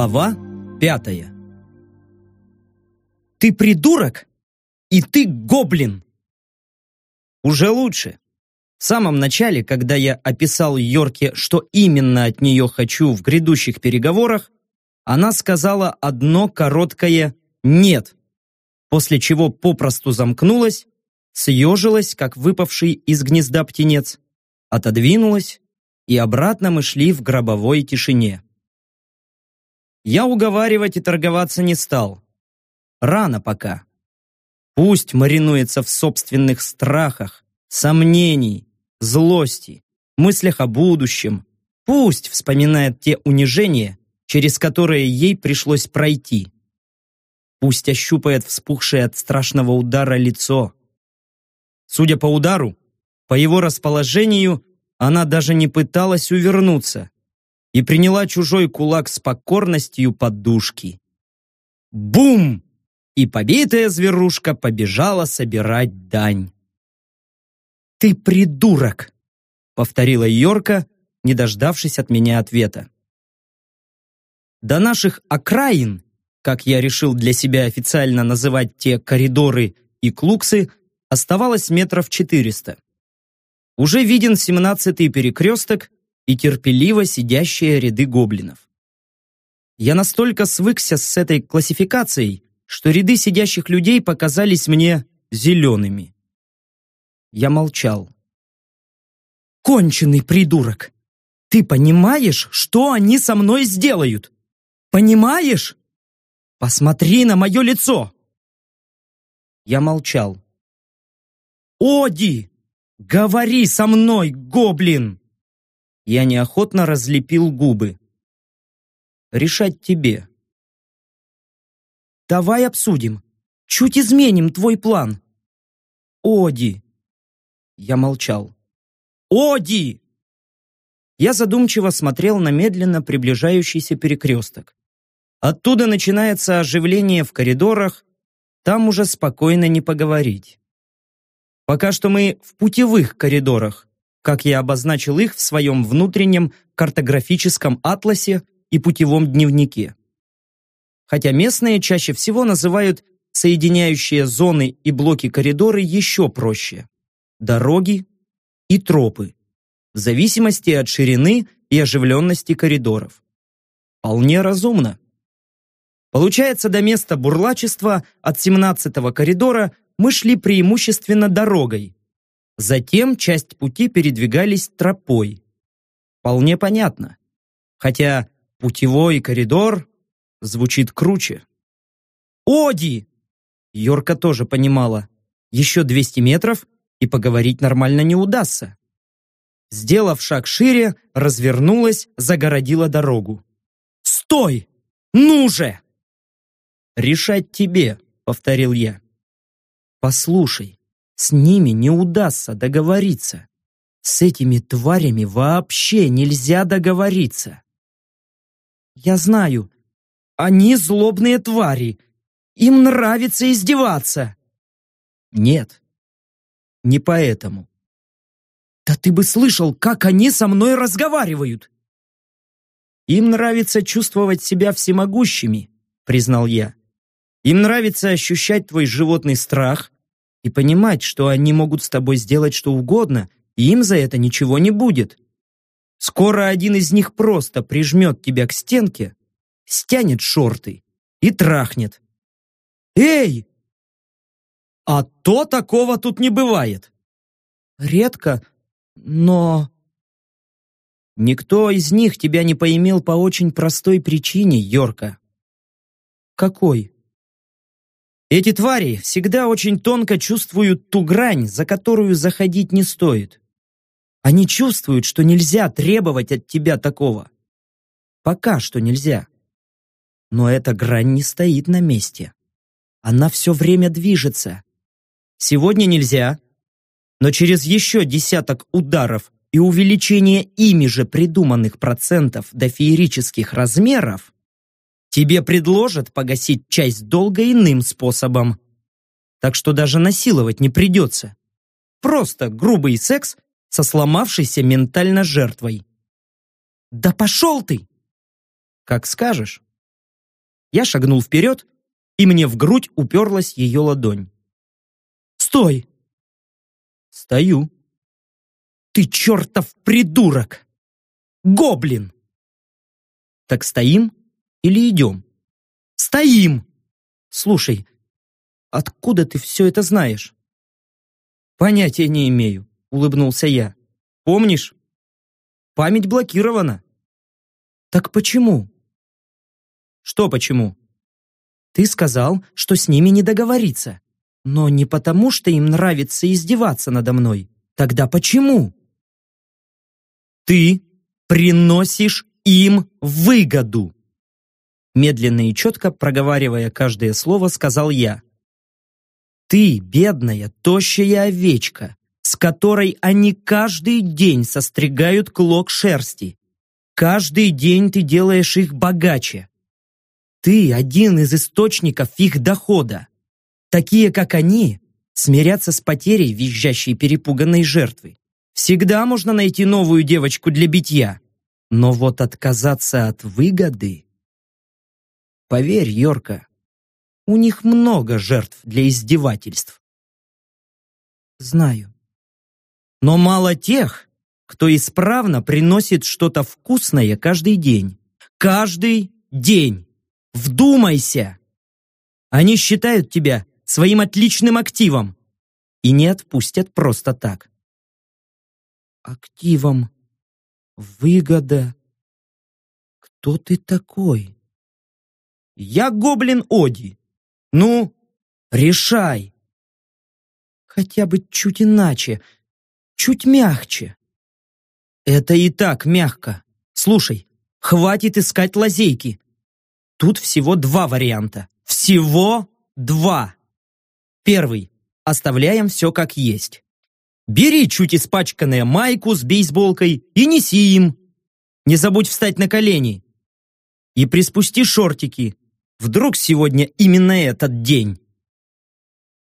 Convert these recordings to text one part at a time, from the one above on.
Глава пятая «Ты придурок? И ты гоблин!» Уже лучше. В самом начале, когда я описал Йорке, что именно от нее хочу в грядущих переговорах, она сказала одно короткое «нет», после чего попросту замкнулась, съежилась, как выпавший из гнезда птенец, отодвинулась, и обратно мы шли в гробовой тишине. Я уговаривать и торговаться не стал. Рано пока. Пусть маринуется в собственных страхах, сомнений, злости, мыслях о будущем. Пусть вспоминает те унижения, через которые ей пришлось пройти. Пусть ощупает вспухшее от страшного удара лицо. Судя по удару, по его расположению, она даже не пыталась увернуться и приняла чужой кулак с покорностью подушки. Бум! И побитая зверушка побежала собирать дань. «Ты придурок!» — повторила Йорка, не дождавшись от меня ответа. До наших окраин, как я решил для себя официально называть те коридоры и клуксы, оставалось метров четыреста. Уже виден семнадцатый перекресток и терпеливо сидящие ряды гоблинов. Я настолько свыкся с этой классификацией, что ряды сидящих людей показались мне зелеными. Я молчал. «Конченый придурок! Ты понимаешь, что они со мной сделают? Понимаешь? Посмотри на мое лицо!» Я молчал. «Оди! Говори со мной, гоблин!» Я неохотно разлепил губы. «Решать тебе». «Давай обсудим. Чуть изменим твой план». «Оди!» Я молчал. «Оди!» Я задумчиво смотрел на медленно приближающийся перекресток. Оттуда начинается оживление в коридорах, там уже спокойно не поговорить. Пока что мы в путевых коридорах, как я обозначил их в своем внутреннем картографическом атласе и путевом дневнике. Хотя местные чаще всего называют соединяющие зоны и блоки коридоры еще проще – дороги и тропы, в зависимости от ширины и оживленности коридоров. Вполне разумно. Получается, до места бурлачества от 17-го коридора мы шли преимущественно дорогой. Затем часть пути передвигались тропой. Вполне понятно. Хотя путевой коридор звучит круче. «Оди!» Йорка тоже понимала. Еще 200 метров, и поговорить нормально не удастся. Сделав шаг шире, развернулась, загородила дорогу. «Стой! Ну же!» «Решать тебе», — повторил я. «Послушай, с ними не удастся договориться. С этими тварями вообще нельзя договориться». «Я знаю. Они злобные твари. Им нравится издеваться». «Нет, не поэтому». «Да ты бы слышал, как они со мной разговаривают!» «Им нравится чувствовать себя всемогущими», — признал я. Им нравится ощущать твой животный страх и понимать, что они могут с тобой сделать что угодно, и им за это ничего не будет. Скоро один из них просто прижмет тебя к стенке, стянет шорты и трахнет. «Эй!» «А то такого тут не бывает!» «Редко, но...» «Никто из них тебя не поимел по очень простой причине, Йорка». «Какой?» Эти твари всегда очень тонко чувствуют ту грань, за которую заходить не стоит. Они чувствуют, что нельзя требовать от тебя такого. Пока что нельзя. Но эта грань не стоит на месте. Она все время движется. Сегодня нельзя, но через еще десяток ударов и увеличение ими же придуманных процентов до феерических размеров Тебе предложат погасить часть долга иным способом. Так что даже насиловать не придется. Просто грубый секс со сломавшейся ментально жертвой. Да пошел ты! Как скажешь. Я шагнул вперед, и мне в грудь уперлась ее ладонь. «Стой!» «Стою». «Ты чертов придурок! Гоблин!» «Так стоим или идем?» «Стоим!» «Слушай, откуда ты все это знаешь?» «Понятия не имею», — улыбнулся я. «Помнишь? Память блокирована». «Так почему?» «Что почему?» «Ты сказал, что с ними не договориться. Но не потому, что им нравится издеваться надо мной. Тогда почему?» «Ты приносишь им выгоду!» Медленно и четко проговаривая каждое слово, сказал я. «Ты, бедная, тощая овечка, с которой они каждый день состригают клок шерсти. Каждый день ты делаешь их богаче. Ты один из источников их дохода. Такие, как они, смирятся с потерей визжащей перепуганной жертвы. Всегда можно найти новую девочку для битья. Но вот отказаться от выгоды... Поверь, Йорка, у них много жертв для издевательств. Знаю. Но мало тех, кто исправно приносит что-то вкусное каждый день. Каждый день. Вдумайся! Они считают тебя своим отличным активом и не отпустят просто так. Активом, выгода. Кто ты такой? Я гоблин Оди. Ну, решай. Хотя бы чуть иначе, чуть мягче. Это и так мягко. Слушай, хватит искать лазейки. Тут всего два варианта. Всего два. Первый. Оставляем все как есть. Бери чуть испачканную майку с бейсболкой и неси им. Не забудь встать на колени. И приспусти шортики. Вдруг сегодня именно этот день.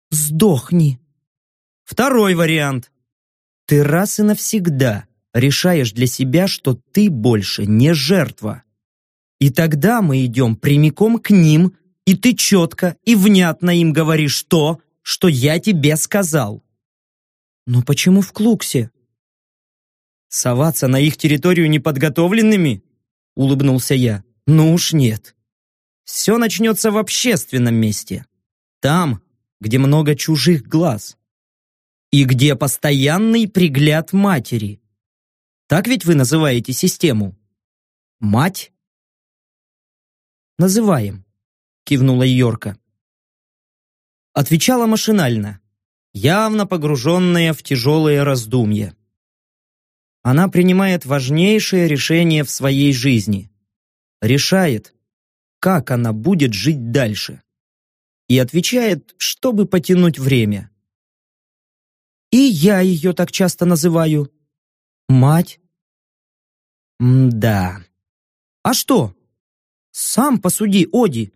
Сдохни. Второй вариант. Ты раз и навсегда решаешь для себя, что ты больше не жертва. И тогда мы идем прямиком к ним, и ты четко и внятно им говоришь то, что я тебе сказал. Но почему в Клуксе? Соваться на их территорию неподготовленными? Улыбнулся я. Ну уж нет. Все начнется в общественном месте. Там, где много чужих глаз. И где постоянный пригляд матери. Так ведь вы называете систему? Мать? Называем, кивнула Йорка. Отвечала машинально, явно погруженная в тяжелые раздумья. Она принимает важнейшее решение в своей жизни. Решает, как она будет жить дальше. И отвечает, чтобы потянуть время. И я ее так часто называю. Мать. М да. А что? Сам посуди, Оди.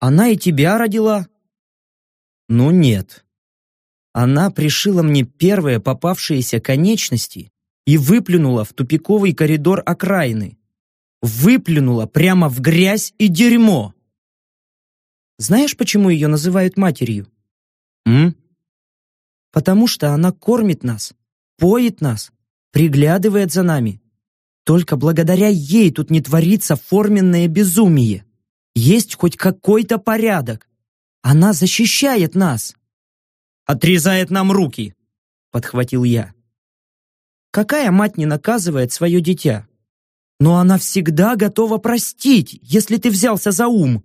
Она и тебя родила. Ну нет. Она пришила мне первые попавшиеся конечности и выплюнула в тупиковый коридор окраины. Выплюнула прямо в грязь и дерьмо. Знаешь, почему ее называют матерью? М? Потому что она кормит нас, поет нас, приглядывает за нами. Только благодаря ей тут не творится форменное безумие. Есть хоть какой-то порядок. Она защищает нас. Отрезает нам руки, подхватил я. Какая мать не наказывает свое дитя? Но она всегда готова простить, если ты взялся за ум.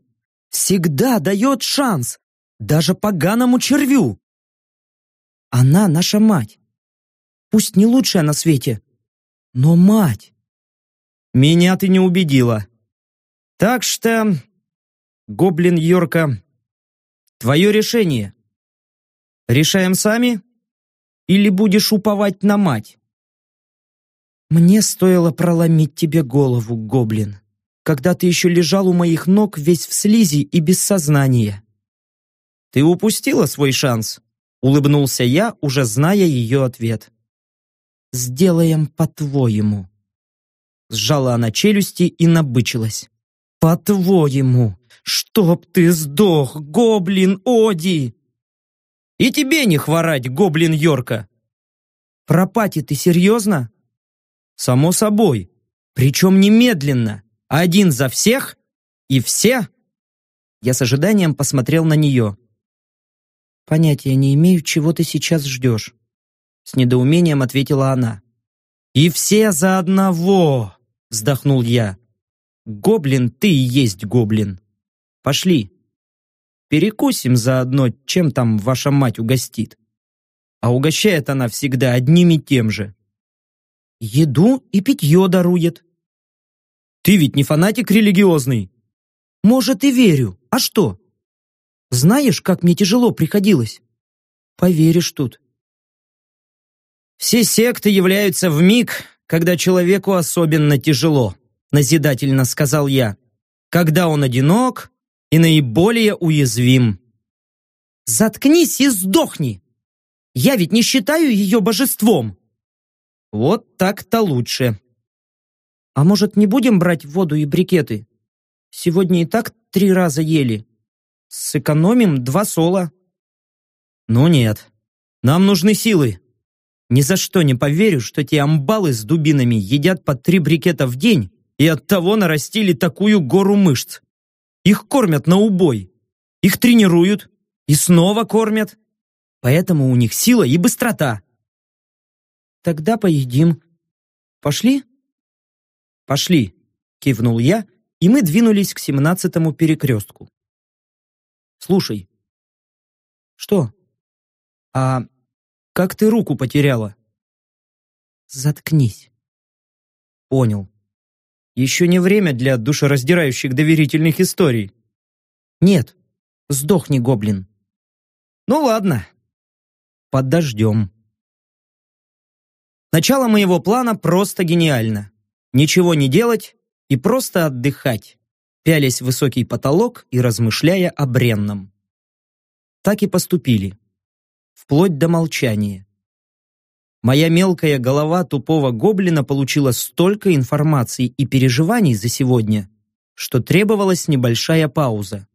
Всегда дает шанс, даже поганому червю. Она наша мать. Пусть не лучшая на свете, но мать. Меня ты не убедила. Так что, гоблин Йорка, твое решение. Решаем сами? Или будешь уповать на мать? Мне стоило проломить тебе голову, гоблин, когда ты еще лежал у моих ног весь в слизи и без сознания. Ты упустила свой шанс, улыбнулся я, уже зная ее ответ. Сделаем по-твоему. Сжала она челюсти и набычилась. «По-твоему, «Чтоб ты сдох, гоблин Оди!» «И тебе не хворать, гоблин Йорка!» «Про пати ты серьезно?» «Само собой. Причем немедленно. Один за всех и все?» Я с ожиданием посмотрел на нее. «Понятия не имею, чего ты сейчас ждешь», — с недоумением ответила она. «И все за одного!» — вздохнул я. «Гоблин ты и есть гоблин. Пошли. Перекусим заодно, чем там ваша мать угостит. А угощает она всегда одним и тем же. Еду и питье дарует. Ты ведь не фанатик религиозный? Может, и верю. А что? Знаешь, как мне тяжело приходилось? Поверишь тут. Все секты являются в миг, когда человеку особенно тяжело, назидательно сказал я. Когда он одинок и наиболее уязвим. Заткнись и сдохни! Я ведь не считаю ее божеством. Вот так-то лучше. А может, не будем брать воду и брикеты? Сегодня и так три раза ели. Сэкономим два сола. Ну нет, нам нужны силы. Ни за что не поверю, что те амбалы с дубинами едят по три брикета в день и оттого нарастили такую гору мышц. Их кормят на убой. Их тренируют и снова кормят. Поэтому у них сила и быстрота. Тогда поедим. Пошли? Пошли, кивнул я, и мы двинулись к семнадцатому перекрестку. Слушай. Что? А как ты руку потеряла? Заткнись. Понял. Еще не время для душераздирающих доверительных историй. Нет, сдохни, гоблин. Ну ладно, подождем. Начало моего плана просто гениально. Ничего не делать и просто отдыхать, пялясь в высокий потолок и размышляя о бренном. Так и поступили. Вплоть до молчания. Моя мелкая голова тупого гоблина получила столько информации и переживаний за сегодня, что требовалась небольшая пауза.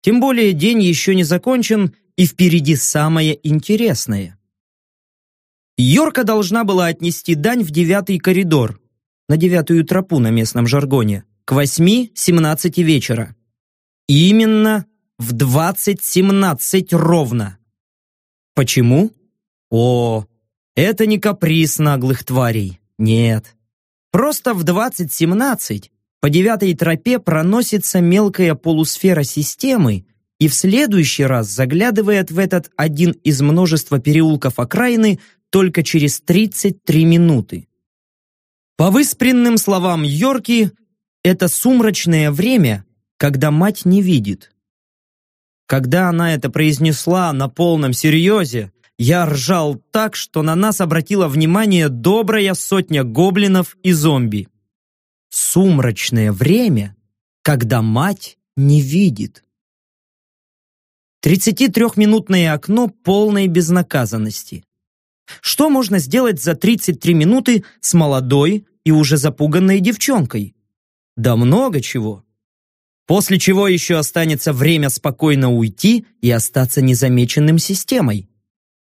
Тем более день еще не закончен, и впереди самое интересное. Йорка должна была отнести дань в девятый коридор, на девятую тропу на местном жаргоне, к восьми-семнадцати вечера. именно в двадцать семнадцать ровно. Почему? О, это не каприз наглых тварей. Нет. Просто в 2017 по девятой тропе проносится мелкая полусфера системы и в следующий раз заглядывает в этот один из множества переулков окраины только через 33 минуты. По выспренным словам Йорки, это сумрачное время, когда мать не видит. Когда она это произнесла на полном серьезе, я ржал так, что на нас обратила внимание добрая сотня гоблинов и зомби. Сумрачное время, когда мать не видит. 33-минутное окно полной безнаказанности. Что можно сделать за 33 минуты с молодой и уже запуганной девчонкой? Да много чего. После чего еще останется время спокойно уйти и остаться незамеченным системой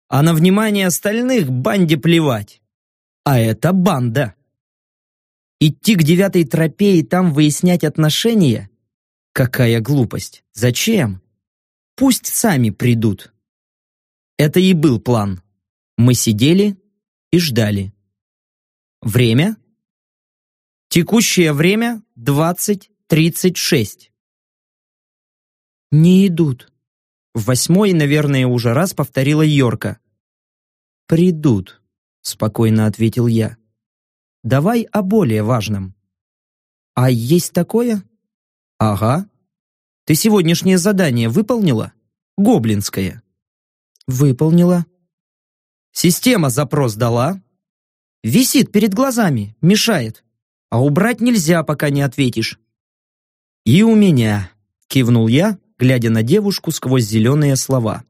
а на внимание остальных банде плевать. А это банда. Идти к девятой тропе и там выяснять отношения? Какая глупость. Зачем? Пусть сами придут. Это и был план. Мы сидели и ждали. Время? Текущее время 20.36. Не идут. В восьмой, наверное, уже раз повторила Йорка. «Придут», — спокойно ответил я. «Давай о более важном». «А есть такое?» «Ага. Ты сегодняшнее задание выполнила? Гоблинское». «Выполнила». «Система запрос дала?» «Висит перед глазами, мешает. А убрать нельзя, пока не ответишь». «И у меня», — кивнул я, глядя на девушку сквозь зеленые слова.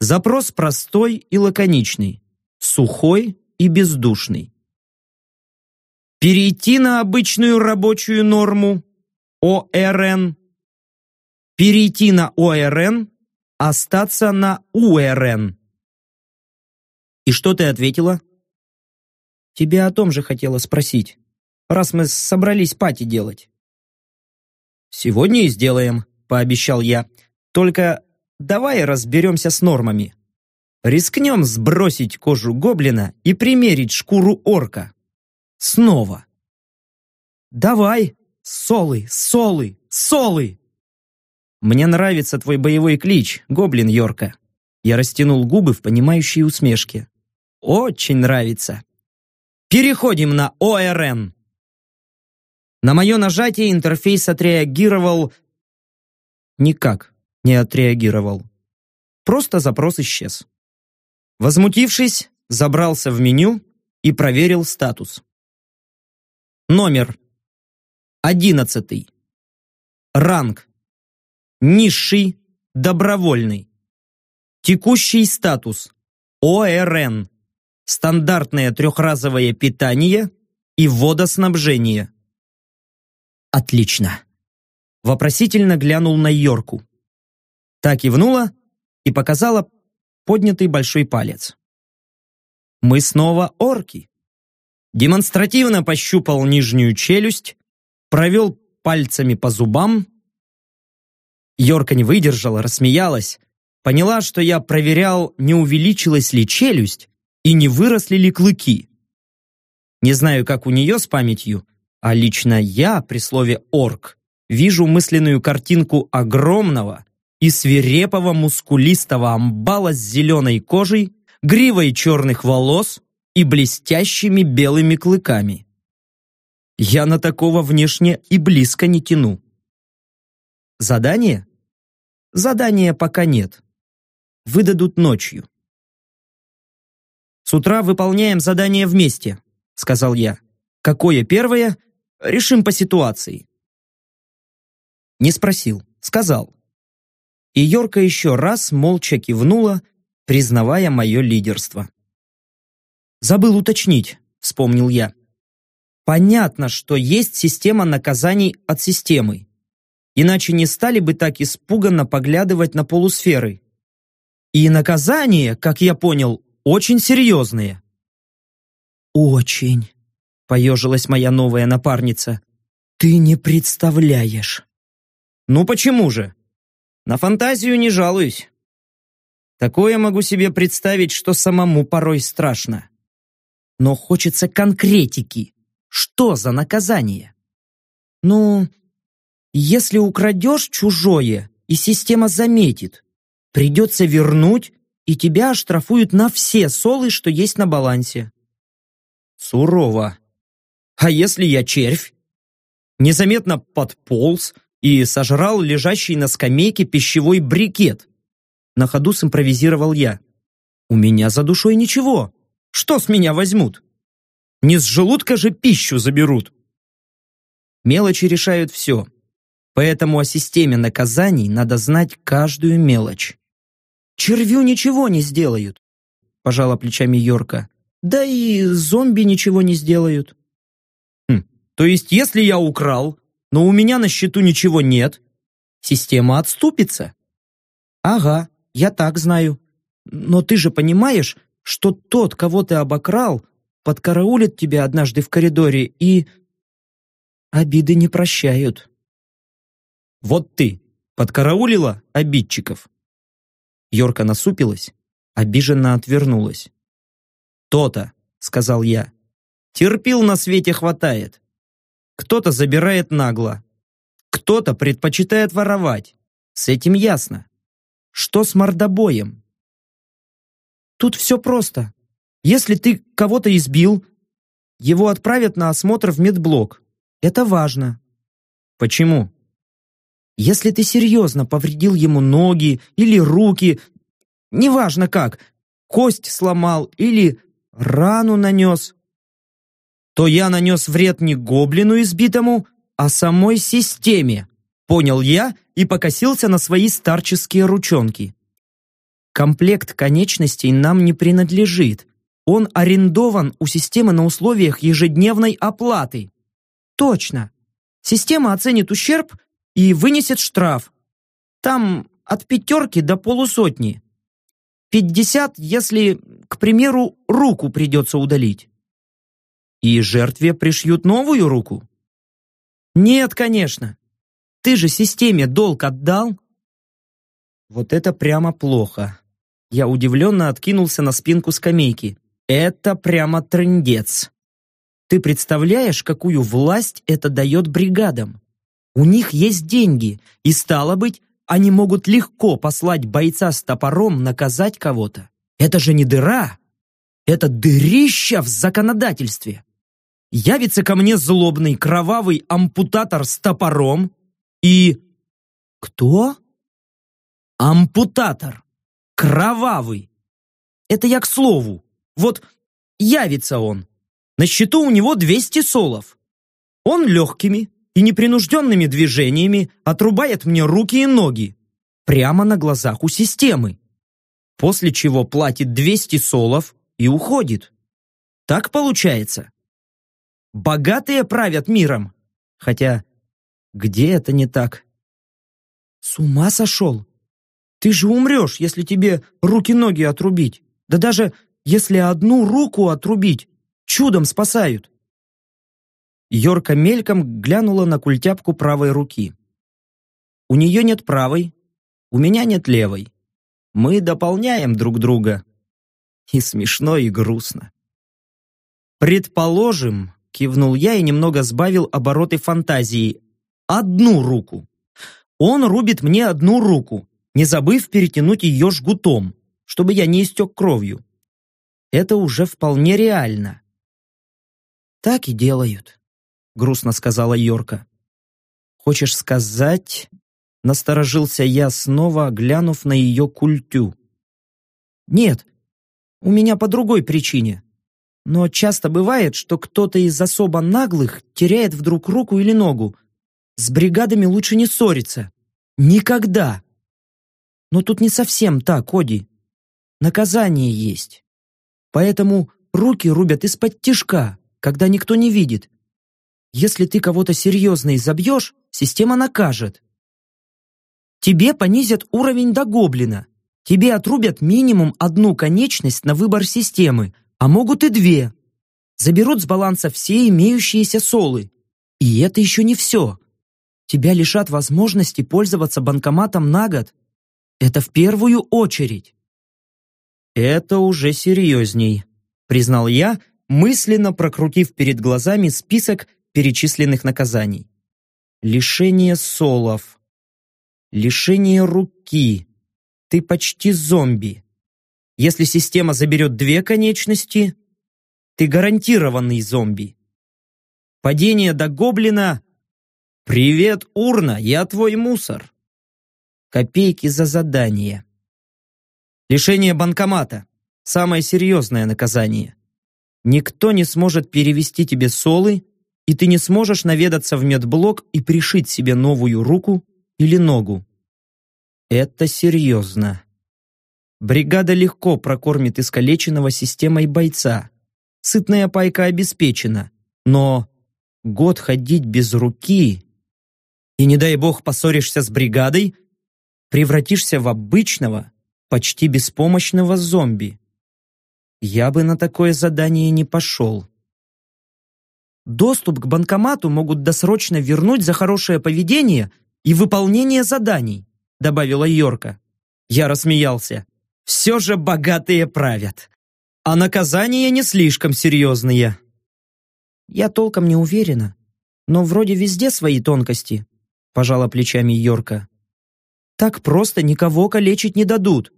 Запрос простой и лаконичный, сухой и бездушный. Перейти на обычную рабочую норму ОРН перейти на ОРН, остаться на УРН. И что ты ответила? Тебе о том же хотела спросить, раз мы собрались пати делать. Сегодня и сделаем, пообещал я. Только давай разберемся с нормами. Рискнем сбросить кожу гоблина и примерить шкуру орка. Снова. Давай, солы, солы, солы! Мне нравится твой боевой клич, гоблин Йорка. Я растянул губы в понимающей усмешке. Очень нравится. Переходим на ОРН. На мое нажатие интерфейс отреагировал... Никак не отреагировал. Просто запрос исчез. Возмутившись, забрался в меню и проверил статус. Номер. Одиннадцатый. Ранг. Низший. Добровольный. Текущий статус. ОРН стандартное трехразовое питание и водоснабжение. Отлично. Вопросительно глянул на Йорку. Так кивнула и показала поднятый большой палец. Мы снова орки. Демонстративно пощупал нижнюю челюсть, провел пальцами по зубам. Йорка не выдержала, рассмеялась, поняла, что я проверял, не увеличилась ли челюсть, и не выросли ли клыки. Не знаю, как у нее с памятью, а лично я при слове «орк» вижу мысленную картинку огромного и свирепого мускулистого амбала с зеленой кожей, гривой черных волос и блестящими белыми клыками. Я на такого внешне и близко не тяну. Задание? Задания пока нет. Выдадут ночью. С утра выполняем задание вместе», — сказал я. «Какое первое? Решим по ситуации». Не спросил, сказал. И Йорка еще раз молча кивнула, признавая мое лидерство. «Забыл уточнить», — вспомнил я. «Понятно, что есть система наказаний от системы. Иначе не стали бы так испуганно поглядывать на полусферы. И наказание, как я понял, очень серьезные». «Очень», — поежилась моя новая напарница. «Ты не представляешь». «Ну почему же? На фантазию не жалуюсь. Такое могу себе представить, что самому порой страшно. Но хочется конкретики. Что за наказание? Ну, если украдешь чужое, и система заметит, придется вернуть и тебя оштрафуют на все солы, что есть на балансе. Сурово. А если я червь? Незаметно подполз и сожрал лежащий на скамейке пищевой брикет. На ходу симпровизировал я. У меня за душой ничего. Что с меня возьмут? Не с желудка же пищу заберут. Мелочи решают все. Поэтому о системе наказаний надо знать каждую мелочь. Червю ничего не сделают, пожала плечами Йорка. Да и зомби ничего не сделают. Хм, то есть, если я украл, но у меня на счету ничего нет, система отступится? Ага, я так знаю. Но ты же понимаешь, что тот, кого ты обокрал, подкараулит тебя однажды в коридоре и... Обиды не прощают. Вот ты подкараулила обидчиков? Йорка насупилась, обиженно отвернулась. «То-то», — сказал я. «Терпил на свете хватает. Кто-то забирает нагло. Кто-то предпочитает воровать. С этим ясно. Что с мордобоем?» «Тут все просто. Если ты кого-то избил, его отправят на осмотр в медблок. Это важно». «Почему?» Если ты серьезно повредил ему ноги или руки, неважно как, кость сломал или рану нанес, то я нанес вред не гоблину избитому, а самой системе, понял я и покосился на свои старческие ручонки. Комплект конечностей нам не принадлежит. Он арендован у системы на условиях ежедневной оплаты. Точно. Система оценит ущерб и вынесет штраф. Там от пятерки до полусотни. Пятьдесят, если, к примеру, руку придется удалить. И жертве пришьют новую руку? Нет, конечно. Ты же системе долг отдал. Вот это прямо плохо. Я удивленно откинулся на спинку скамейки. Это прямо трындец. Ты представляешь, какую власть это дает бригадам? У них есть деньги, и стало быть, они могут легко послать бойца с топором наказать кого-то. Это же не дыра, это дырища в законодательстве. Явится ко мне злобный кровавый ампутатор с топором и... Кто? Ампутатор. Кровавый. Это я к слову. Вот явится он. На счету у него 200 солов. Он легкими, и непринужденными движениями отрубает мне руки и ноги, прямо на глазах у системы, после чего платит 200 солов и уходит. Так получается. Богатые правят миром, хотя где это не так? С ума сошел? Ты же умрешь, если тебе руки-ноги отрубить. Да даже если одну руку отрубить, чудом спасают. Йорка мельком глянула на культяпку правой руки. «У нее нет правой, у меня нет левой. Мы дополняем друг друга». И смешно, и грустно. «Предположим», — кивнул я и немного сбавил обороты фантазии, «одну руку. Он рубит мне одну руку, не забыв перетянуть ее жгутом, чтобы я не истек кровью. Это уже вполне реально». «Так и делают», грустно сказала Йорка. Хочешь сказать? Насторожился я снова, глянув на ее культю. Нет, у меня по другой причине. Но часто бывает, что кто-то из особо наглых теряет вдруг руку или ногу. С бригадами лучше не ссориться. Никогда. Но тут не совсем так, Оди. Наказание есть. Поэтому руки рубят из-под тишка, когда никто не видит. Если ты кого-то серьезно изобьешь, система накажет. Тебе понизят уровень до гоблина. Тебе отрубят минимум одну конечность на выбор системы, а могут и две. Заберут с баланса все имеющиеся солы. И это еще не все. Тебя лишат возможности пользоваться банкоматом на год. Это в первую очередь. Это уже серьезней, признал я, мысленно прокрутив перед глазами список перечисленных наказаний. Лишение солов. Лишение руки. Ты почти зомби. Если система заберет две конечности, ты гарантированный зомби. Падение до гоблина. Привет, урна, я твой мусор. Копейки за задание. Лишение банкомата. Самое серьезное наказание. Никто не сможет перевести тебе солы и ты не сможешь наведаться в медблок и пришить себе новую руку или ногу. Это серьезно. Бригада легко прокормит искалеченного системой бойца. Сытная пайка обеспечена. Но год ходить без руки и, не дай бог, поссоришься с бригадой, превратишься в обычного, почти беспомощного зомби. Я бы на такое задание не пошел. Доступ к банкомату могут досрочно вернуть за хорошее поведение и выполнение заданий, добавила Йорка. Я рассмеялся. Все же богатые правят. А наказания не слишком серьезные. Я толком не уверена, но вроде везде свои тонкости, пожала плечами Йорка. Так просто никого калечить не дадут.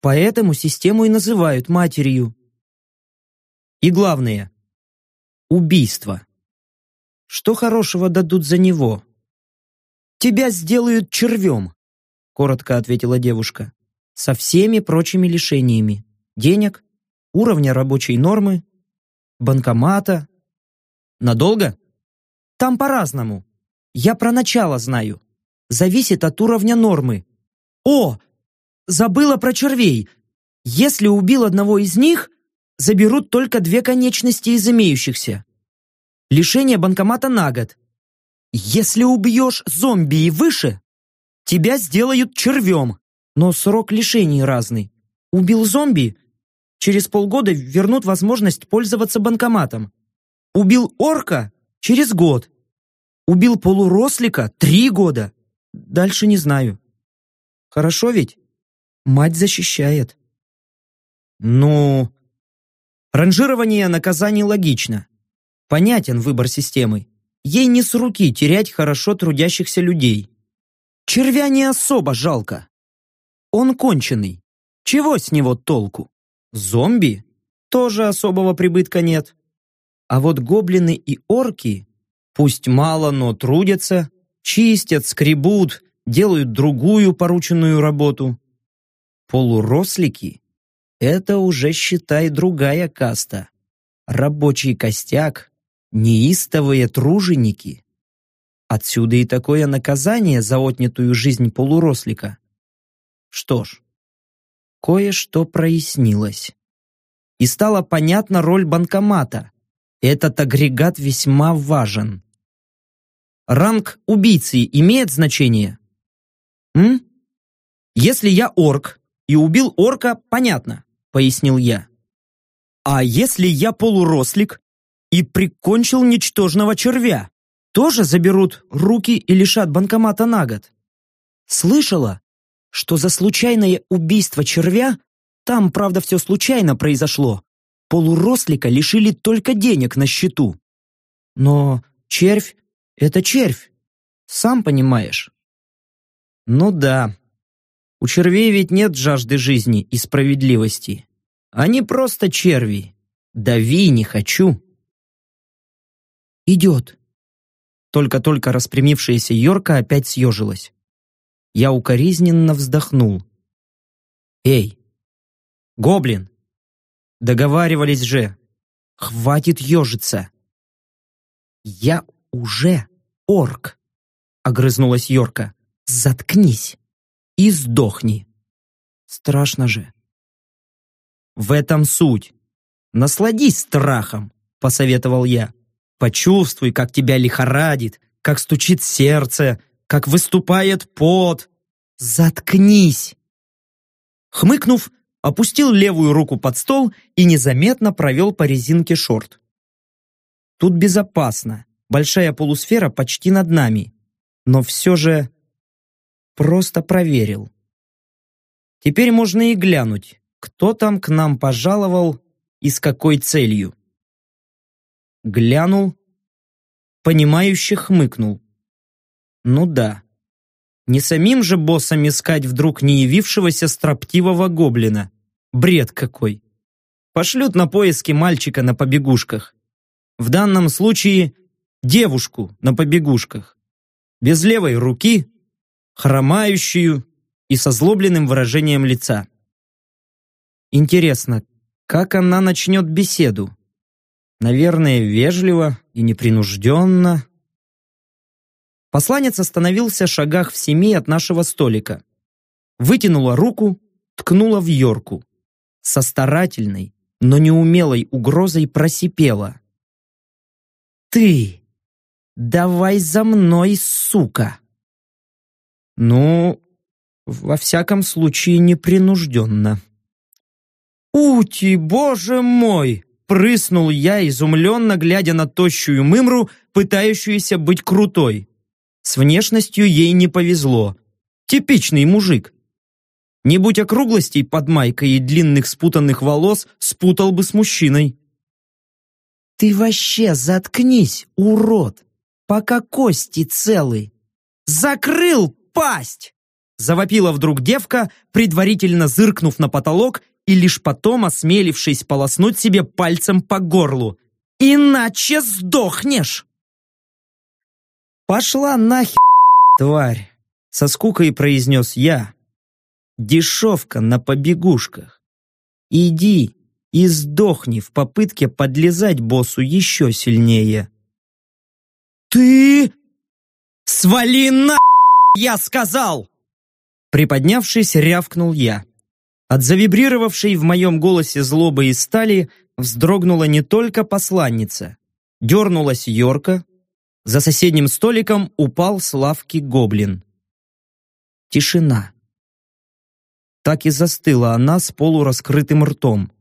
Поэтому систему и называют матерью. И главное, убийство. Что хорошего дадут за него? Тебя сделают червем, коротко ответила девушка. Со всеми прочими лишениями. Денег, уровня рабочей нормы, банкомата. Надолго? Там по-разному. Я про начало знаю. Зависит от уровня нормы. О, забыла про червей. Если убил одного из них, заберут только две конечности из имеющихся. Лишение банкомата на год. Если убьешь зомби и выше, тебя сделают червем, но срок лишений разный. Убил зомби, через полгода вернут возможность пользоваться банкоматом. Убил орка через год. Убил полурослика три года. Дальше не знаю. Хорошо ведь? Мать защищает. Ну, ранжирование наказаний логично. Понятен выбор системы. Ей не с руки терять хорошо трудящихся людей. Червя не особо жалко. Он конченый. Чего с него толку? Зомби? Тоже особого прибытка нет. А вот гоблины и орки, пусть мало, но трудятся, чистят, скребут, делают другую порученную работу. Полурослики — это уже, считай, другая каста. Рабочий костяк, неистовые труженики. Отсюда и такое наказание за отнятую жизнь полурослика. Что ж, кое-что прояснилось. И стала понятна роль банкомата. Этот агрегат весьма важен. Ранг убийцы имеет значение? М? Если я орк и убил орка, понятно, пояснил я. А если я полурослик и прикончил ничтожного червя, тоже заберут руки и лишат банкомата на год? Слышала, что за случайное убийство червя, там, правда, все случайно произошло, полурослика лишили только денег на счету. Но червь — это червь, сам понимаешь. Ну да, у червей ведь нет жажды жизни и справедливости. Они просто черви. Дави не хочу. Идет. Только-только распрямившаяся Йорка опять съежилась. Я укоризненно вздохнул. «Эй, гоблин! Договаривались же! Хватит ежиться!» «Я уже орк!» — огрызнулась Йорка. «Заткнись и сдохни!» «Страшно же!» «В этом суть! Насладись страхом!» — посоветовал я. «Почувствуй, как тебя лихорадит, как стучит сердце, как выступает пот. Заткнись!» Хмыкнув, опустил левую руку под стол и незаметно провел по резинке шорт. Тут безопасно, большая полусфера почти над нами, но все же просто проверил. Теперь можно и глянуть, кто там к нам пожаловал и с какой целью. Глянул, понимающе хмыкнул. Ну да. Не самим же боссом искать вдруг не явившегося строптивого гоблина. Бред какой. Пошлют на поиски мальчика на побегушках. В данном случае девушку на побегушках. Без левой руки, хромающую и со злобленным выражением лица. Интересно, как она начнет беседу? Наверное, вежливо и непринужденно, Посланец остановился в шагах в семи от нашего столика. Вытянула руку, ткнула в Йорку. Со старательной, но неумелой угрозой просипела. «Ты! Давай за мной, сука!» «Ну, во всяком случае, непринужденно». «Ути, боже мой!» Прыснул я, изумленно глядя на тощую мымру, пытающуюся быть крутой. С внешностью ей не повезло. Типичный мужик. Не будь округлостей под майкой и длинных спутанных волос, спутал бы с мужчиной. «Ты вообще заткнись, урод, пока кости целы! Закрыл пасть!» Завопила вдруг девка, предварительно зыркнув на потолок и лишь потом осмелившись полоснуть себе пальцем по горлу. «Иначе сдохнешь!» «Пошла нахер, тварь!» Со скукой произнес я. «Дешевка на побегушках. Иди и сдохни в попытке подлезать боссу еще сильнее». «Ты...» «Свали на...» я сказал!» Приподнявшись, рявкнул я. От завибрировавшей в моем голосе злобы и стали вздрогнула не только посланница. Дернулась Йорка, за соседним столиком упал с лавки гоблин. Тишина. Так и застыла она с полураскрытым ртом.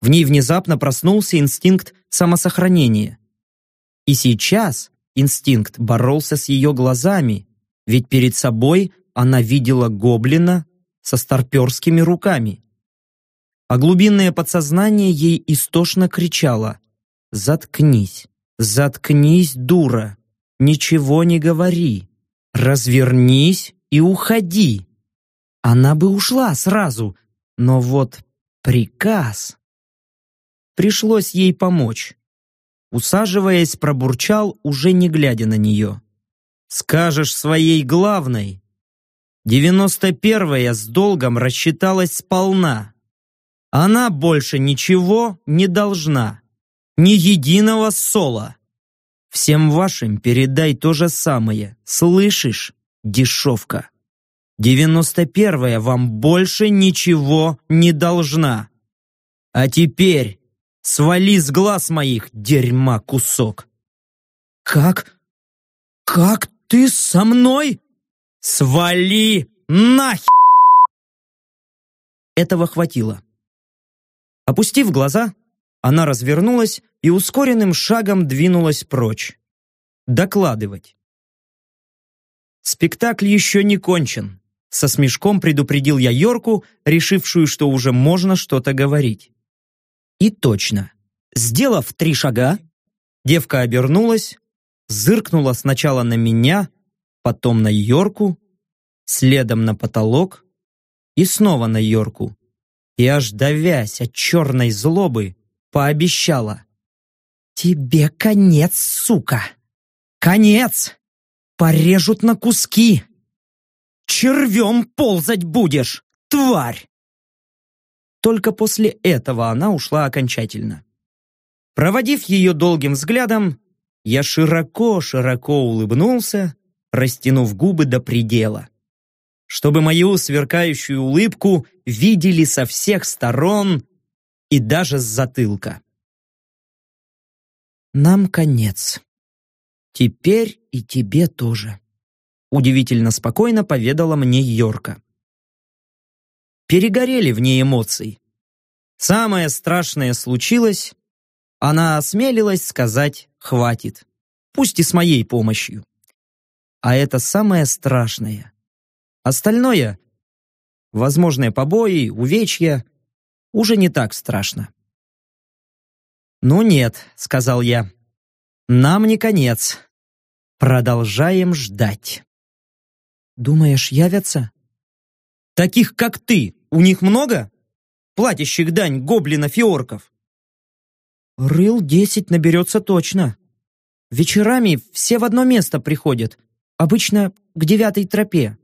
В ней внезапно проснулся инстинкт самосохранения. И сейчас инстинкт боролся с ее глазами, ведь перед собой она видела гоблина со старперскими руками. А глубинное подсознание ей истошно кричало «Заткнись, заткнись, дура, ничего не говори, развернись и уходи». Она бы ушла сразу, но вот приказ... Пришлось ей помочь. Усаживаясь, пробурчал, уже не глядя на нее. «Скажешь своей главной, Девяносто первая с долгом рассчиталась сполна. Она больше ничего не должна. Ни единого сола. Всем вашим передай то же самое. Слышишь, дешевка? Девяносто первая вам больше ничего не должна. А теперь свали с глаз моих, дерьма кусок. Как? Как ты со мной? «Свали нахер!» Этого хватило. Опустив глаза, она развернулась и ускоренным шагом двинулась прочь. Докладывать. Спектакль еще не кончен. Со смешком предупредил я Йорку, решившую, что уже можно что-то говорить. И точно. Сделав три шага, девка обернулась, зыркнула сначала на меня, потом на Йорку, следом на потолок и снова на Йорку. И аж давясь от черной злобы, пообещала. «Тебе конец, сука! Конец! Порежут на куски! Червем ползать будешь, тварь!» Только после этого она ушла окончательно. Проводив ее долгим взглядом, я широко-широко улыбнулся растянув губы до предела. Чтобы мою сверкающую улыбку видели со всех сторон и даже с затылка. «Нам конец. Теперь и тебе тоже», удивительно спокойно поведала мне Йорка. Перегорели в ней эмоции. Самое страшное случилось, она осмелилась сказать «хватит», пусть и с моей помощью. А это самое страшное. Остальное, возможные побои, увечья, уже не так страшно. «Ну нет», — сказал я, — «нам не конец. Продолжаем ждать». «Думаешь, явятся?» «Таких, как ты, у них много? Платящих дань гоблинов и орков?» «Рыл десять наберется точно. Вечерами все в одно место приходят, Обычно к девятой тропе.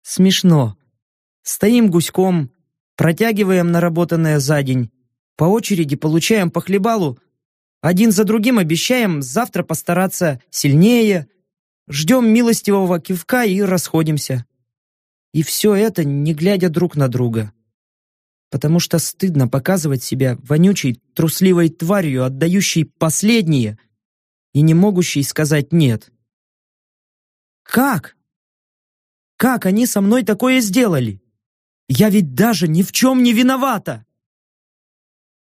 Смешно. Стоим гуськом, протягиваем наработанное за день, по очереди получаем по хлебалу, один за другим обещаем завтра постараться сильнее, ждем милостивого кивка и расходимся. И все это, не глядя друг на друга. Потому что стыдно показывать себя вонючей, трусливой тварью, отдающей последние и не могущей сказать «нет». Как? Как они со мной такое сделали? Я ведь даже ни в чем не виновата!»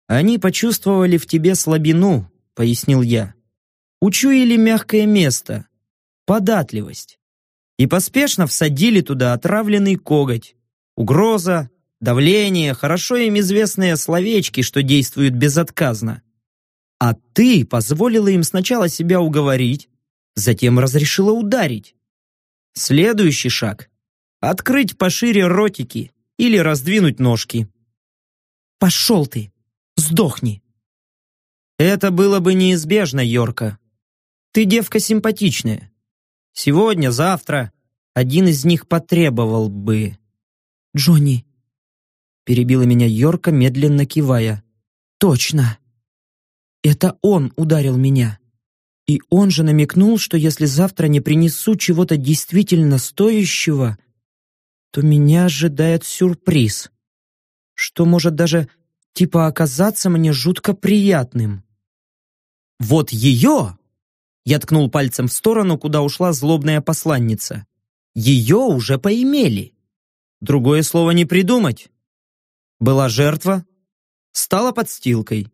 «Они почувствовали в тебе слабину», — пояснил я. «Учуяли мягкое место, податливость, и поспешно всадили туда отравленный коготь, угроза, давление, хорошо им известные словечки, что действуют безотказно. А ты позволила им сначала себя уговорить, затем разрешила ударить. Следующий шаг — открыть пошире ротики или раздвинуть ножки. «Пошел ты! Сдохни!» Это было бы неизбежно, Йорка. Ты девка симпатичная. Сегодня, завтра один из них потребовал бы. «Джонни!» Перебила меня Йорка, медленно кивая. «Точно! Это он ударил меня!» И он же намекнул, что если завтра не принесу чего-то действительно стоящего, то меня ожидает сюрприз, что может даже типа оказаться мне жутко приятным. Вот ее, я ткнул пальцем в сторону, куда ушла злобная посланница. ее уже поимели. Другое слово не придумать. Была жертва, стала подстилкой.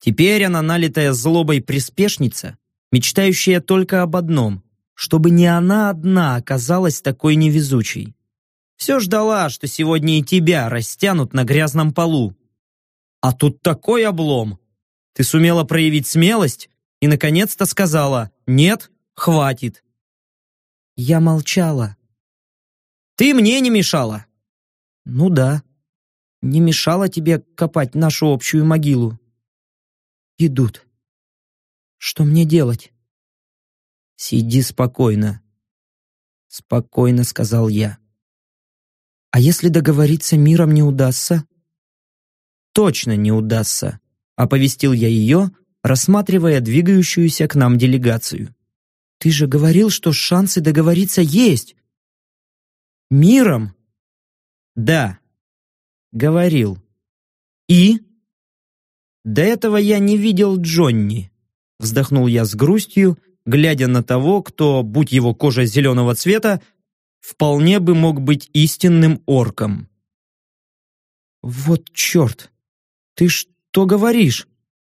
Теперь она налитая злобой приспешница, мечтающая только об одном, чтобы не она одна оказалась такой невезучей. Все ждала, что сегодня и тебя растянут на грязном полу. А тут такой облом. Ты сумела проявить смелость и, наконец-то, сказала «нет, хватит». Я молчала. Ты мне не мешала. Ну да, не мешала тебе копать нашу общую могилу. Идут. Что мне делать? Сиди спокойно. Спокойно, сказал я. А если договориться миром не удастся? Точно не удастся, оповестил я ее, рассматривая двигающуюся к нам делегацию. Ты же говорил, что шансы договориться есть. Миром? Да, говорил. И? До этого я не видел Джонни. Вздохнул я с грустью, глядя на того, кто, будь его кожа зеленого цвета, вполне бы мог быть истинным орком. «Вот черт! Ты что говоришь?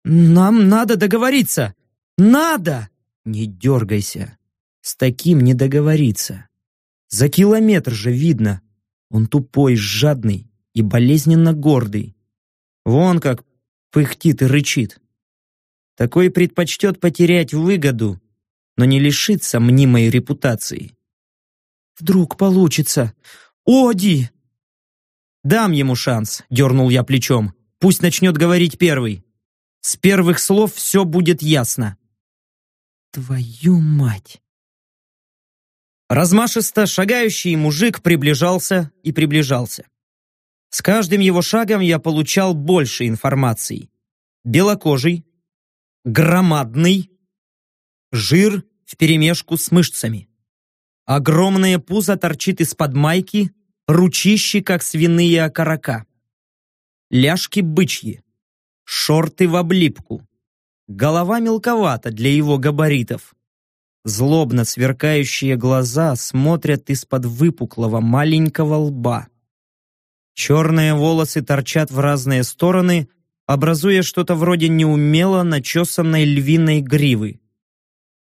Нам надо договориться! Надо!» «Не дергайся! С таким не договориться!» За километр же видно. Он тупой, жадный и болезненно гордый. Вон как пыхтит и рычит. Такой предпочтет потерять выгоду, но не лишиться мнимой репутации. Вдруг получится. Оди! Дам ему шанс, дернул я плечом. Пусть начнет говорить первый. С первых слов все будет ясно. Твою мать! Размашисто шагающий мужик приближался и приближался. С каждым его шагом я получал больше информации. Белокожий, громадный, жир вперемешку с мышцами. Огромное пузо торчит из-под майки, ручищи, как свиные окорока. Ляжки бычьи, шорты в облипку. Голова мелковата для его габаритов. Злобно сверкающие глаза смотрят из-под выпуклого маленького лба. Черные волосы торчат в разные стороны, образуя что-то вроде неумело начесанной львиной гривы.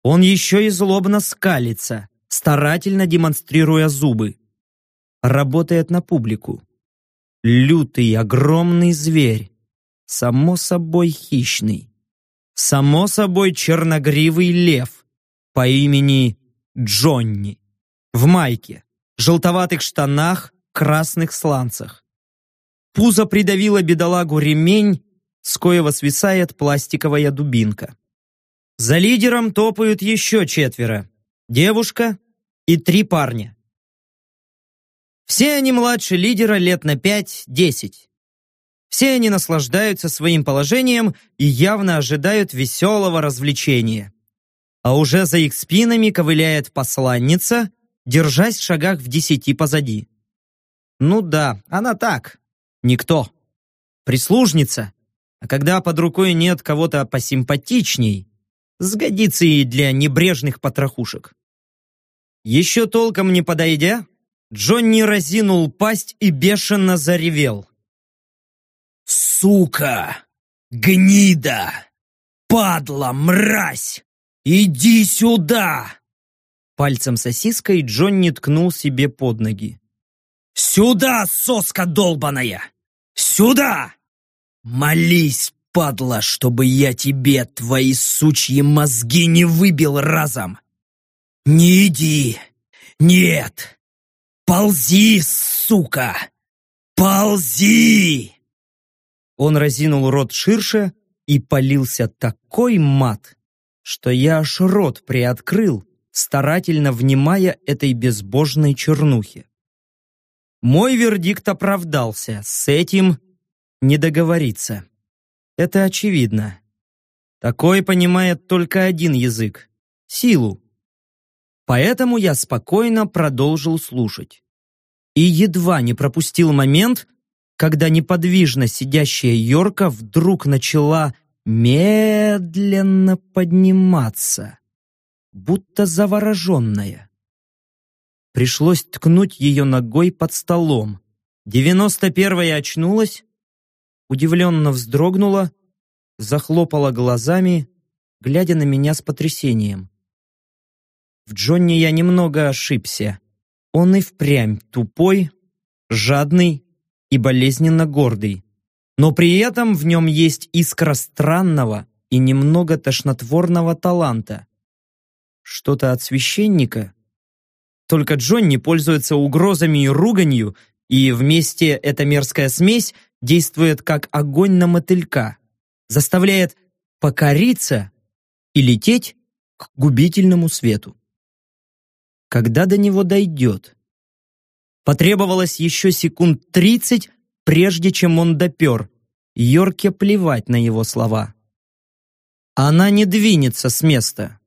Он еще и злобно скалится, старательно демонстрируя зубы. Работает на публику. Лютый, огромный зверь. Само собой хищный. Само собой черногривый лев по имени Джонни. В майке, желтоватых штанах, красных сланцах. Пузо придавило бедолагу ремень, с коего свисает пластиковая дубинка. За лидером топают еще четверо. Девушка и три парня. Все они младше лидера лет на пять-десять. Все они наслаждаются своим положением и явно ожидают веселого развлечения а уже за их спинами ковыляет посланница, держась в шагах в десяти позади. Ну да, она так, никто. Прислужница, а когда под рукой нет кого-то посимпатичней, сгодится и для небрежных потрохушек. Еще толком не подойдя, Джонни разинул пасть и бешено заревел. «Сука! Гнида! Падла, мразь! «Иди сюда!» Пальцем сосиской Джонни ткнул себе под ноги. «Сюда, соска долбаная! Сюда! Молись, падла, чтобы я тебе твои сучьи мозги не выбил разом! Не иди! Нет! Ползи, сука! Ползи!» Он разинул рот ширше и полился такой мат, что я аж рот приоткрыл, старательно внимая этой безбожной чернухе. Мой вердикт оправдался, с этим не договориться. Это очевидно. Такой понимает только один язык — силу. Поэтому я спокойно продолжил слушать. И едва не пропустил момент, когда неподвижно сидящая Йорка вдруг начала медленно подниматься, будто завороженная. Пришлось ткнуть ее ногой под столом. Девяносто первая очнулась, удивленно вздрогнула, захлопала глазами, глядя на меня с потрясением. В Джонни я немного ошибся. Он и впрямь тупой, жадный и болезненно гордый. Но при этом в нем есть искра странного и немного тошнотворного таланта. Что-то от священника? Только Джонни пользуется угрозами и руганью, и вместе эта мерзкая смесь действует как огонь на мотылька, заставляет покориться и лететь к губительному свету. Когда до него дойдет? Потребовалось еще секунд тридцать, прежде чем он допер. Йорке плевать на его слова. Она не двинется с места.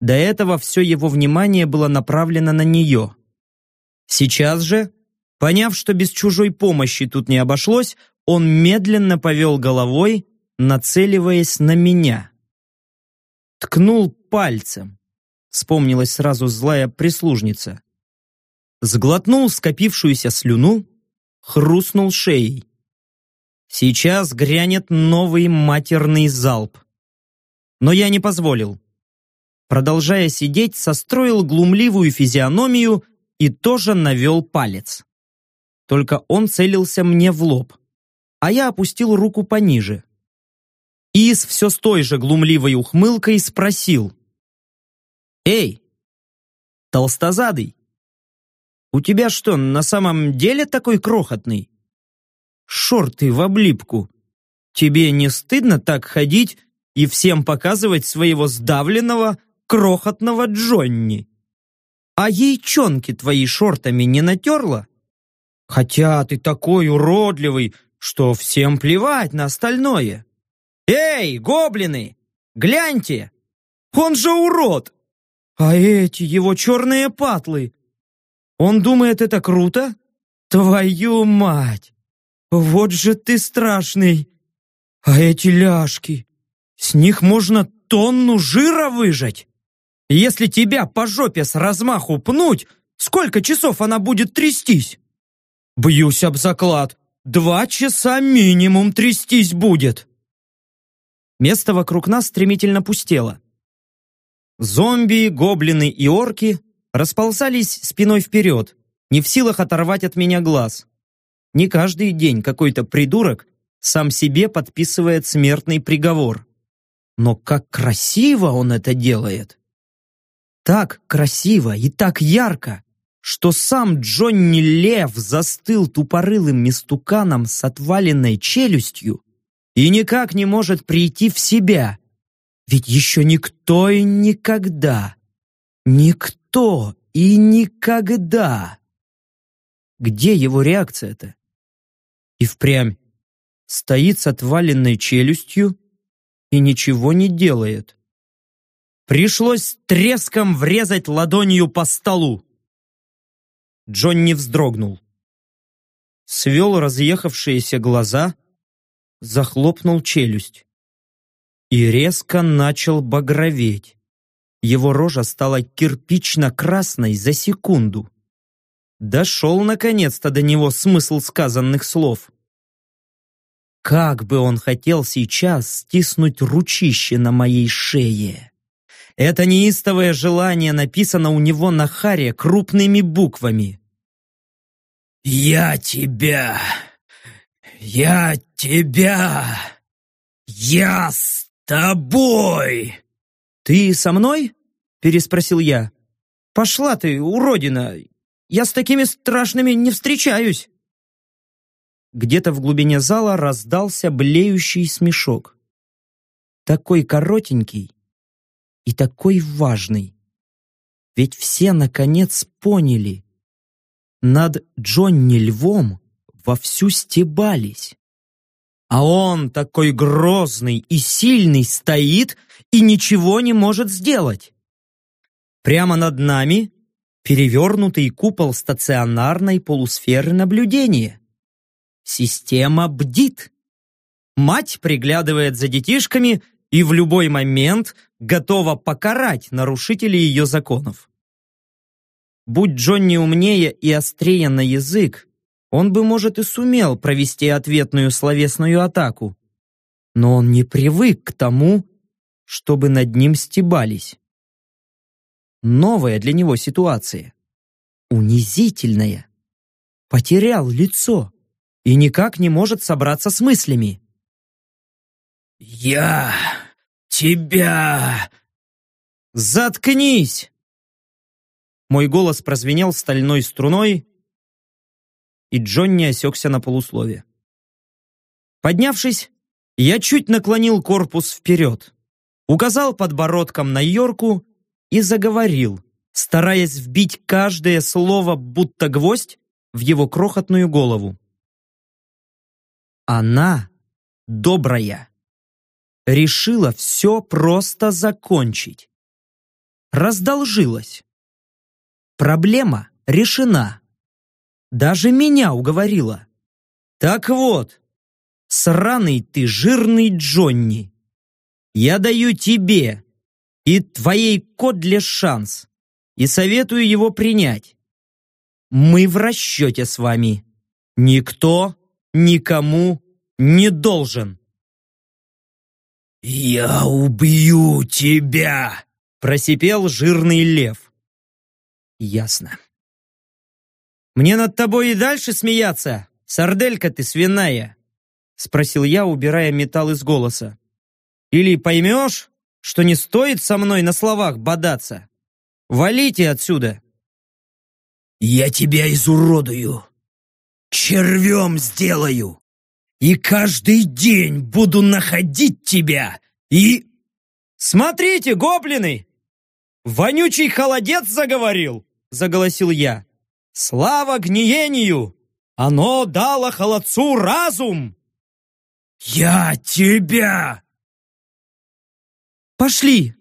До этого все его внимание было направлено на нее. Сейчас же, поняв, что без чужой помощи тут не обошлось, он медленно повел головой, нацеливаясь на меня. Ткнул пальцем. Вспомнилась сразу злая прислужница. Сглотнул скопившуюся слюну, хрустнул шеей. Сейчас грянет новый матерный залп. Но я не позволил продолжая сидеть, состроил глумливую физиономию и тоже навел палец. Только он целился мне в лоб, а я опустил руку пониже. Ис все с той же глумливой ухмылкой спросил. «Эй, толстозадый, у тебя что, на самом деле такой крохотный? Шорты в облипку. Тебе не стыдно так ходить и всем показывать своего сдавленного, крохотного Джонни. А яйчонки твои шортами не натерла? Хотя ты такой уродливый, что всем плевать на остальное. Эй, гоблины, гляньте, он же урод! А эти его черные патлы, он думает, это круто? Твою мать! Вот же ты страшный! А эти ляжки, с них можно тонну жира выжать! Если тебя по жопе с размаху пнуть, сколько часов она будет трястись? Бьюсь об заклад, два часа минимум трястись будет. Место вокруг нас стремительно пустело. Зомби, гоблины и орки расползались спиной вперед, не в силах оторвать от меня глаз. Не каждый день какой-то придурок сам себе подписывает смертный приговор. Но как красиво он это делает! так красиво и так ярко, что сам Джонни Лев застыл тупорылым мистуканом с отваленной челюстью и никак не может прийти в себя. Ведь еще никто и никогда, никто и никогда. Где его реакция-то? И впрямь стоит с отваленной челюстью и ничего не делает. Пришлось треском врезать ладонью по столу. Джонни вздрогнул. Свел разъехавшиеся глаза, захлопнул челюсть. И резко начал багроветь. Его рожа стала кирпично-красной за секунду. Дошел наконец-то до него смысл сказанных слов. Как бы он хотел сейчас стиснуть ручище на моей шее. Это неистовое желание написано у него на харе крупными буквами. «Я тебя! Я тебя! Я с тобой!» «Ты со мной?» — переспросил я. «Пошла ты, уродина! Я с такими страшными не встречаюсь!» Где-то в глубине зала раздался блеющий смешок. Такой коротенький, и такой важный. Ведь все, наконец, поняли. Над Джонни Львом вовсю стебались. А он такой грозный и сильный стоит и ничего не может сделать. Прямо над нами перевернутый купол стационарной полусферы наблюдения. Система бдит. Мать приглядывает за детишками и в любой момент готова покарать нарушителей ее законов. Будь Джонни умнее и острее на язык, он бы, может, и сумел провести ответную словесную атаку. Но он не привык к тому, чтобы над ним стебались. Новая для него ситуация. Унизительная. Потерял лицо и никак не может собраться с мыслями. «Я тебя...» «Заткнись!» Мой голос прозвенел стальной струной, и Джонни осекся на полуслове. Поднявшись, я чуть наклонил корпус вперед, указал подбородком на Йорку и заговорил, стараясь вбить каждое слово, будто гвоздь, в его крохотную голову. Она добрая. Решила все просто закончить. Раздолжилась. Проблема решена. Даже меня уговорила. Так вот, сраный ты жирный Джонни. Я даю тебе и твоей кодле шанс и советую его принять. Мы в расчете с вами. Никто никому не должен. «Я убью тебя!» просипел жирный лев. Ясно. «Мне над тобой и дальше смеяться, сарделька ты свиная?» Спросил я, убирая металл из голоса. «Или поймешь, что не стоит со мной на словах бодаться? Валите отсюда!» «Я тебя изуродую, червем сделаю, и каждый день буду находить тебя и...» «Смотрите, гоблины! Вонючий холодец заговорил!» Заголосил я. «Слава гниению! Оно дало холодцу разум!» «Я тебя!» «Пошли!»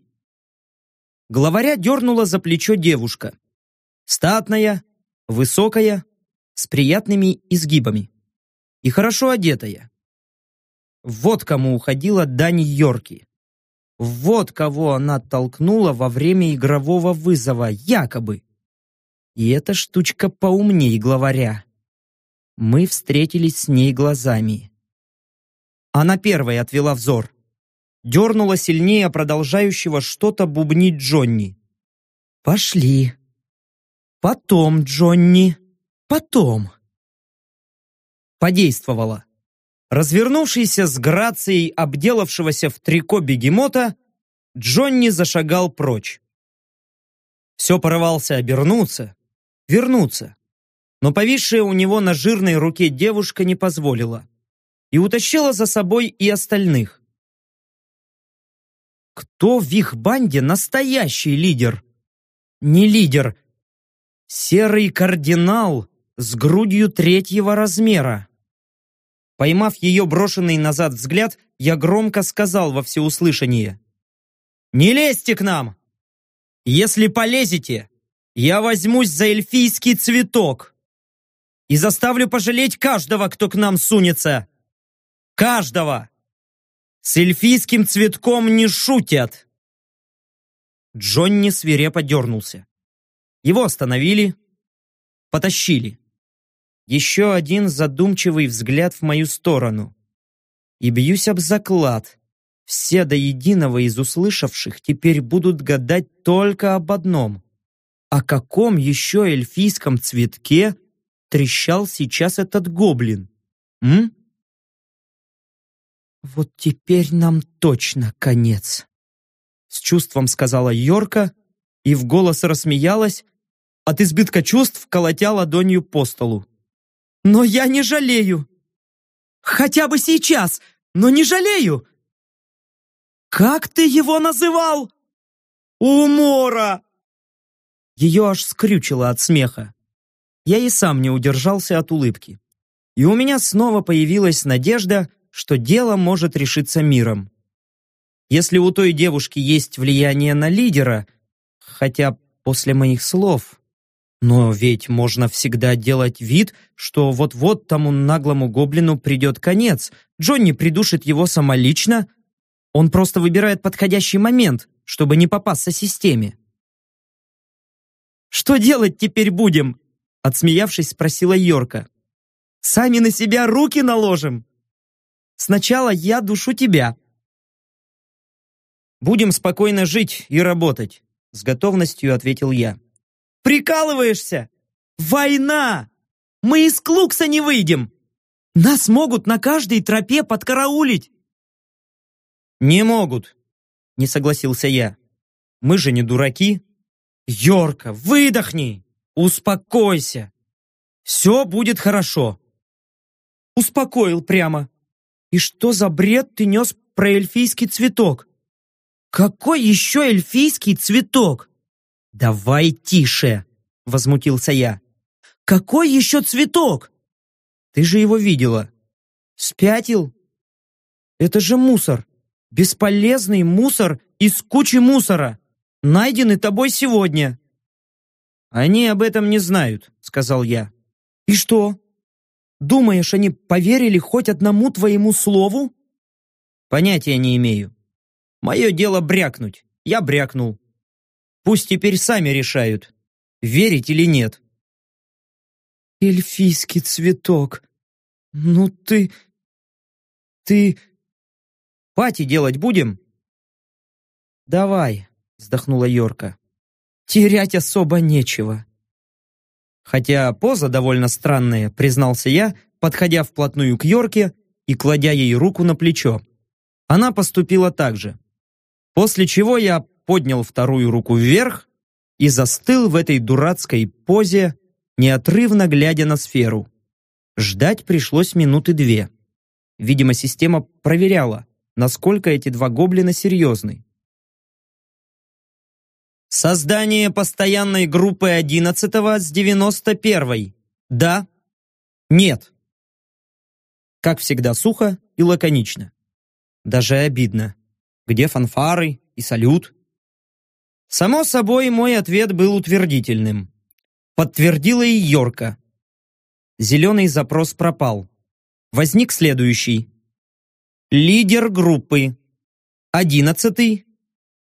Главаря дернула за плечо девушка. Статная, высокая, с приятными изгибами. И хорошо одетая. Вот кому уходила дань Йорки. Вот кого она толкнула во время игрового вызова, якобы. И эта штучка поумней главаря. Мы встретились с ней глазами. Она первой отвела взор. Дернула сильнее продолжающего что-то бубнить Джонни. «Пошли. Потом, Джонни, потом». Подействовала. Развернувшийся с грацией обделавшегося в трико бегемота, Джонни зашагал прочь. Все порывался обернуться, вернуться. Но повисшая у него на жирной руке девушка не позволила и утащила за собой и остальных. Кто в их банде настоящий лидер? Не лидер. Серый кардинал с грудью третьего размера. Поймав ее брошенный назад взгляд, я громко сказал во всеуслышание. «Не лезьте к нам! Если полезете, я возьмусь за эльфийский цветок и заставлю пожалеть каждого, кто к нам сунется. Каждого! С эльфийским цветком не шутят!» Джонни свирепо дернулся. Его остановили, потащили. Еще один задумчивый взгляд в мою сторону. И бьюсь об заклад. Все до единого из услышавших теперь будут гадать только об одном о каком еще эльфийском цветке трещал сейчас этот гоблин? М? Вот теперь нам точно конец. С чувством сказала Йорка и в голос рассмеялась, от избытка чувств колотя ладонью по столу. Но я не жалею. Хотя бы сейчас, но не жалею. Как ты его называл? Умора! Ее аж скрючило от смеха. Я и сам не удержался от улыбки. И у меня снова появилась надежда, что дело может решиться миром. Если у той девушки есть влияние на лидера, хотя после моих слов... Но ведь можно всегда делать вид, что вот-вот тому наглому гоблину придет конец. Джонни придушит его самолично. Он просто выбирает подходящий момент, чтобы не попасться системе. Что делать теперь будем?» Отсмеявшись, спросила Йорка. «Сами на себя руки наложим? Сначала я душу тебя». «Будем спокойно жить и работать», с готовностью ответил я. «Прикалываешься? Война! Мы из Клукса не выйдем! Нас могут на каждой тропе подкараулить!» «Не могут», — не согласился я. «Мы же не дураки». «Йорка, выдохни! Успокойся! Все будет хорошо!» Успокоил прямо. «И что за бред ты нес про эльфийский цветок?» «Какой еще эльфийский цветок?» «Давай тише!» — возмутился я. «Какой еще цветок?» «Ты же его видела». «Спятил?» «Это же мусор. Бесполезный мусор из кучи мусора, найденный тобой сегодня». «Они об этом не знают», — сказал я. «И что? Думаешь, они поверили хоть одному твоему слову?» «Понятия не имею. Мое дело брякнуть. Я брякнул. Пусть теперь сами решают, верить или нет. Эльфийский цветок. Ну ты... Ты... Пати делать будем? Давай, вздохнула Йорка. Терять особо нечего. Хотя поза довольно странная, признался я, подходя вплотную к Йорке и кладя ей руку на плечо. Она поступила так же. После чего я поднял вторую руку вверх и застыл в этой дурацкой позе, неотрывно глядя на сферу. Ждать пришлось минуты две. Видимо, система проверяла, насколько эти два гоблина серьезны. Создание постоянной группы 11 с 91. Да? Нет. Как всегда сухо и лаконично. Даже обидно. Где фанфары и салют? Само собой, мой ответ был утвердительным. Подтвердила и Йорка. Зеленый запрос пропал. Возник следующий. Лидер группы. Одиннадцатый.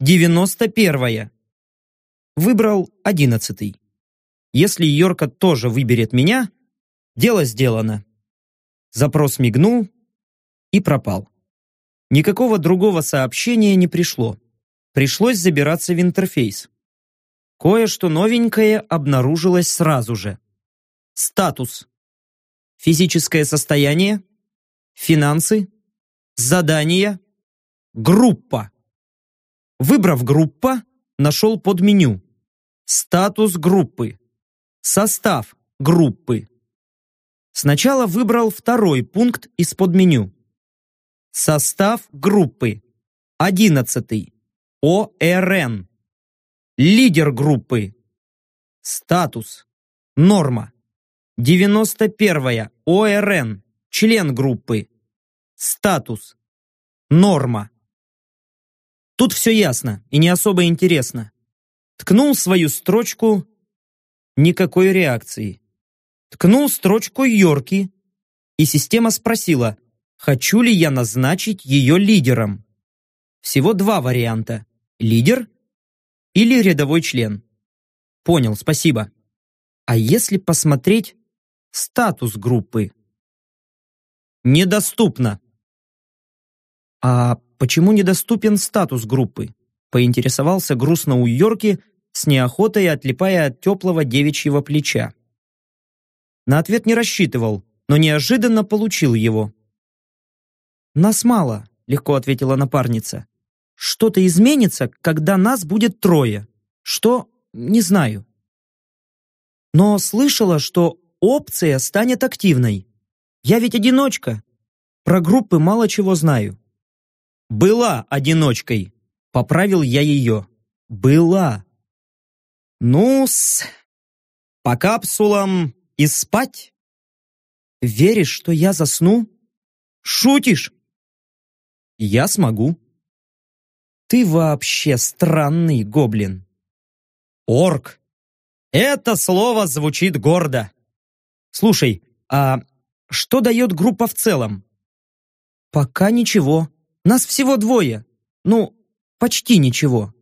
Девяносто первая. Выбрал одиннадцатый. Если Йорка тоже выберет меня, дело сделано. Запрос мигнул и пропал. Никакого другого сообщения не пришло. Пришлось забираться в интерфейс. Кое-что новенькое обнаружилось сразу же. Статус. Физическое состояние. Финансы. Задания. Группа. Выбрав группа, нашел под меню. Статус группы. Состав группы. Сначала выбрал второй пункт из-под меню. Состав группы. 11. ОРН. Лидер группы. Статус. Норма. 91. ОРН. Член группы. Статус. Норма. Тут все ясно и не особо интересно. Ткнул свою строчку. Никакой реакции. Ткнул строчку Йорки. И система спросила – хочу ли я назначить ее лидером. Всего два варианта. Лидер или рядовой член. Понял, спасибо. А если посмотреть статус группы? Недоступно. А почему недоступен статус группы? Поинтересовался грустно у Йорки, с неохотой отлипая от теплого девичьего плеча. На ответ не рассчитывал, но неожиданно получил его. «Нас мало», — легко ответила напарница. «Что-то изменится, когда нас будет трое. Что? Не знаю». Но слышала, что опция станет активной. Я ведь одиночка. Про группы мало чего знаю. «Была одиночкой», — поправил я ее. «Была». «Ну-с, по капсулам и спать?» «Веришь, что я засну?» «Шутишь?» Я смогу. Ты вообще странный гоблин. Орк. Это слово звучит гордо. Слушай, а что дает группа в целом? Пока ничего. Нас всего двое. Ну, почти ничего.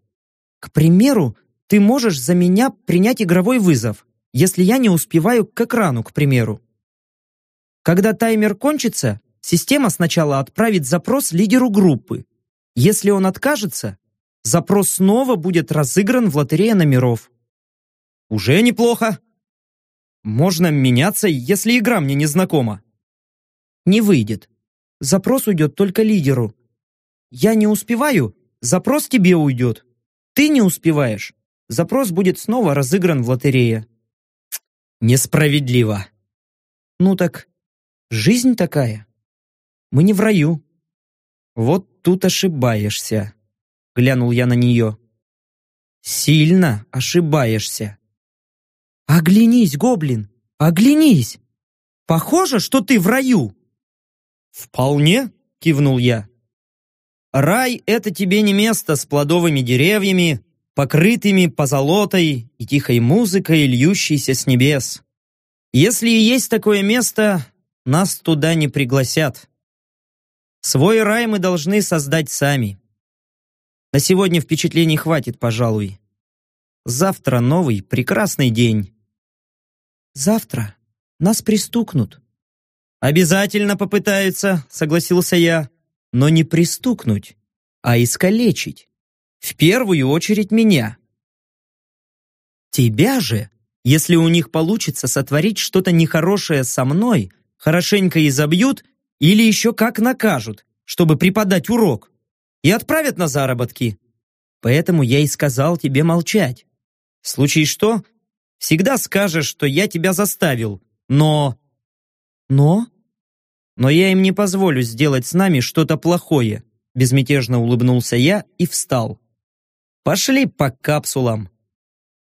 К примеру, ты можешь за меня принять игровой вызов, если я не успеваю к экрану, к примеру. Когда таймер кончится, система сначала отправит запрос лидеру группы. Если он откажется, запрос снова будет разыгран в лотерее номеров. Уже неплохо. Можно меняться, если игра мне не знакома. Не выйдет. Запрос уйдет только лидеру. Я не успеваю, запрос тебе уйдет. Ты не успеваешь, запрос будет снова разыгран в лотерее. Несправедливо. Ну так, жизнь такая. Мы не в раю. Вот тут ошибаешься, глянул я на нее. Сильно ошибаешься. Оглянись, гоблин, оглянись. Похоже, что ты в раю. Вполне, кивнул я. Рай — это тебе не место с плодовыми деревьями, покрытыми позолотой и тихой музыкой, льющейся с небес. Если и есть такое место, нас туда не пригласят. Свой рай мы должны создать сами. На сегодня впечатлений хватит, пожалуй. Завтра новый, прекрасный день. Завтра нас пристукнут. Обязательно попытаются, согласился я, но не пристукнуть, а искалечить. В первую очередь меня. Тебя же, если у них получится сотворить что-то нехорошее со мной, хорошенько изобьют или еще как накажут, чтобы преподать урок, и отправят на заработки. Поэтому я и сказал тебе молчать. В случае что, всегда скажешь, что я тебя заставил, но... Но? Но я им не позволю сделать с нами что-то плохое, безмятежно улыбнулся я и встал. Пошли по капсулам.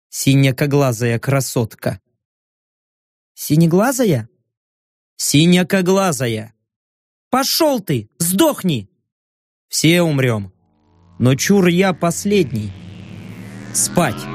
Синякоглазая красотка. Синеглазая? Синякоглазая. Пошел ты, сдохни. Все умрем. Но чур я последний. Спать.